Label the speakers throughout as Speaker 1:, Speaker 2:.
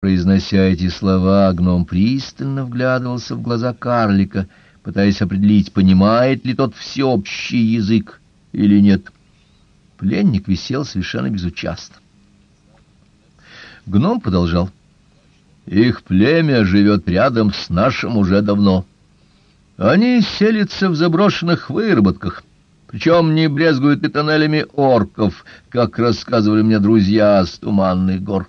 Speaker 1: Произнося эти слова, гном пристально вглядывался в глаза карлика, пытаясь определить, понимает ли тот всеобщий язык или нет. Пленник висел совершенно безучастно. Гном продолжал. «Их племя живет рядом с нашим уже давно. Они селятся в заброшенных выработках, причем не брезгуют и тоннелями орков, как рассказывали мне друзья с Туманных гор».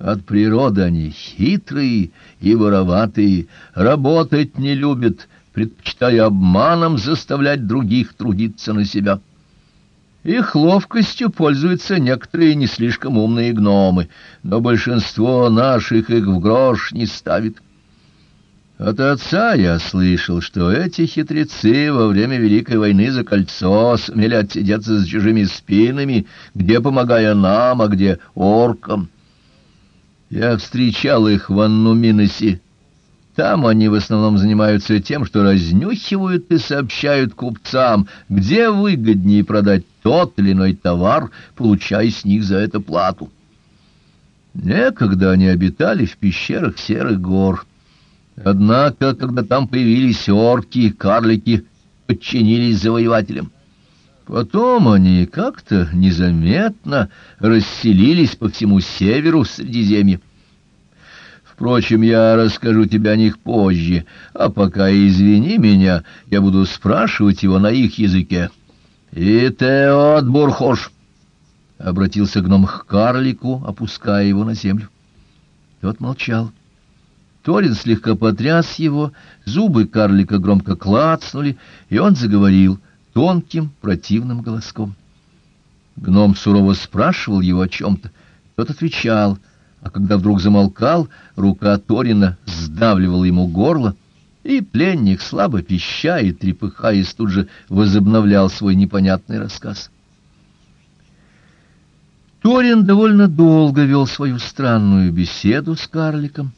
Speaker 1: От природы они хитрые и вороватые, работать не любят, предпочитая обманом заставлять других трудиться на себя. Их ловкостью пользуются некоторые не слишком умные гномы, но большинство наших их в грош не ставит. От отца я слышал, что эти хитрецы во время Великой войны за кольцо сумели отсидеться за чужими спинами, где помогая нам, а где оркам. Я встречал их в Аннуминосе. Там они в основном занимаются тем, что разнюхивают и сообщают купцам, где выгоднее продать тот или иной товар, получая с них за это плату. Некогда они обитали в пещерах Серых гор. Однако, когда там появились орки, карлики подчинились завоевателям. Потом они как-то незаметно расселились по всему северу Средиземья. Впрочем, я расскажу тебе о них позже, а пока извини меня, я буду спрашивать его на их языке. «И Теот Бурхош!» — обратился гном к карлику, опуская его на землю. Тот молчал. Торин слегка потряс его, зубы карлика громко клацнули, и он заговорил — тонким противным голоском. Гном сурово спрашивал его о чем-то, тот отвечал, а когда вдруг замолкал, рука Торина сдавливала ему горло, и пленник, слабо пища и трепыхаясь, тут же возобновлял свой непонятный рассказ. Торин довольно долго вел свою странную беседу с карликом,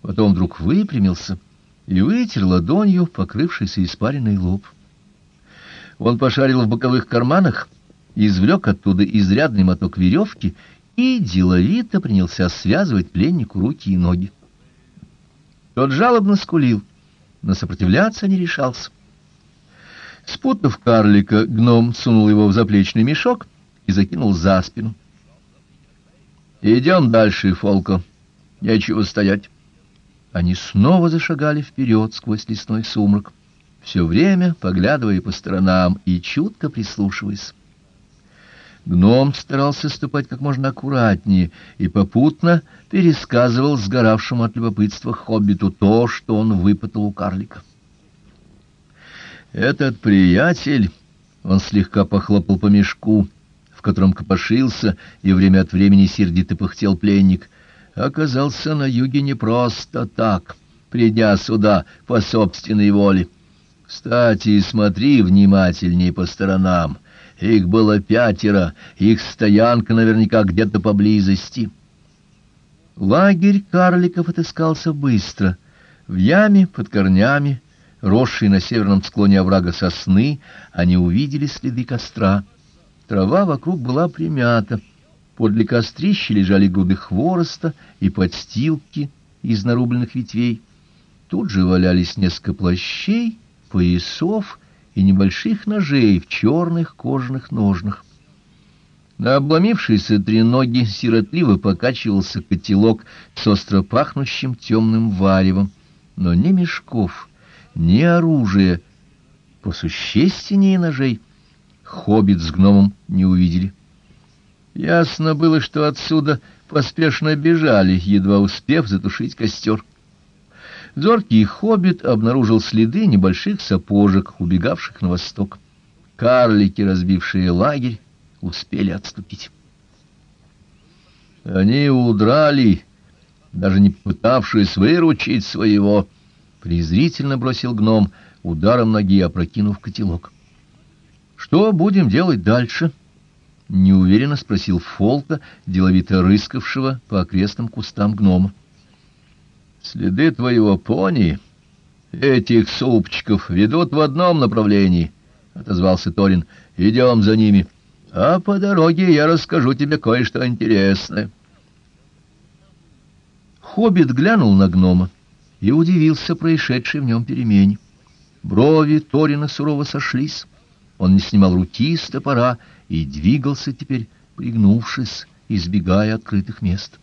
Speaker 1: потом вдруг выпрямился и вытер ладонью покрывшийся испаренный лоб. Он пошарил в боковых карманах, извлек оттуда изрядный моток веревки и деловито принялся связывать пленнику руки и ноги. Тот жалобно скулил, но сопротивляться не решался. Спутав карлика, гном сунул его в заплечный мешок и закинул за спину. «Идем дальше, Фолко. Нечего стоять». Они снова зашагали вперед сквозь лесной сумрак все время поглядывая по сторонам и чутко прислушиваясь. Гном старался ступать как можно аккуратнее и попутно пересказывал сгоравшему от любопытства хоббиту то, что он выпытал у карлика. «Этот приятель...» — он слегка похлопал по мешку, в котором копошился, и время от времени сердито пыхтел пленник, оказался на юге не просто так, придя сюда по собственной воле. Кстати, смотри внимательней по сторонам. Их было пятеро, их стоянка наверняка где-то поблизости. Лагерь карликов отыскался быстро. В яме под корнями, росшей на северном склоне оврага сосны, они увидели следы костра. Трава вокруг была примята. Подле кострища лежали груды хвороста и подстилки из нарубленных ветвей. Тут же валялись несколько плащей, поясов и небольших ножей в черных кожаных ножнах. На обломившейся треноги сиротливо покачивался котелок с остро пахнущим темным варевом, но ни мешков, ни оружия, посущественнее ножей, хоббит с гномом не увидели. Ясно было, что отсюда поспешно бежали, едва успев затушить костер. Зоркий хоббит обнаружил следы небольших сапожек, убегавших на восток. Карлики, разбившие лагерь, успели отступить. Они удрали, даже не пытавшись выручить своего, презрительно бросил гном, ударом ноги опрокинув котелок. Что будем делать дальше? неуверенно спросил Фолка, деловито рыскавшего по окрестным кустам гнома. Следы твоего пони, этих супчиков, ведут в одном направлении, — отозвался Торин. — Идем за ними. А по дороге я расскажу тебе кое-что интересное. Хоббит глянул на гнома и удивился происшедшей в нем перемене. Брови Торина сурово сошлись. Он не снимал руки с топора и двигался теперь, пригнувшись, избегая открытых мест.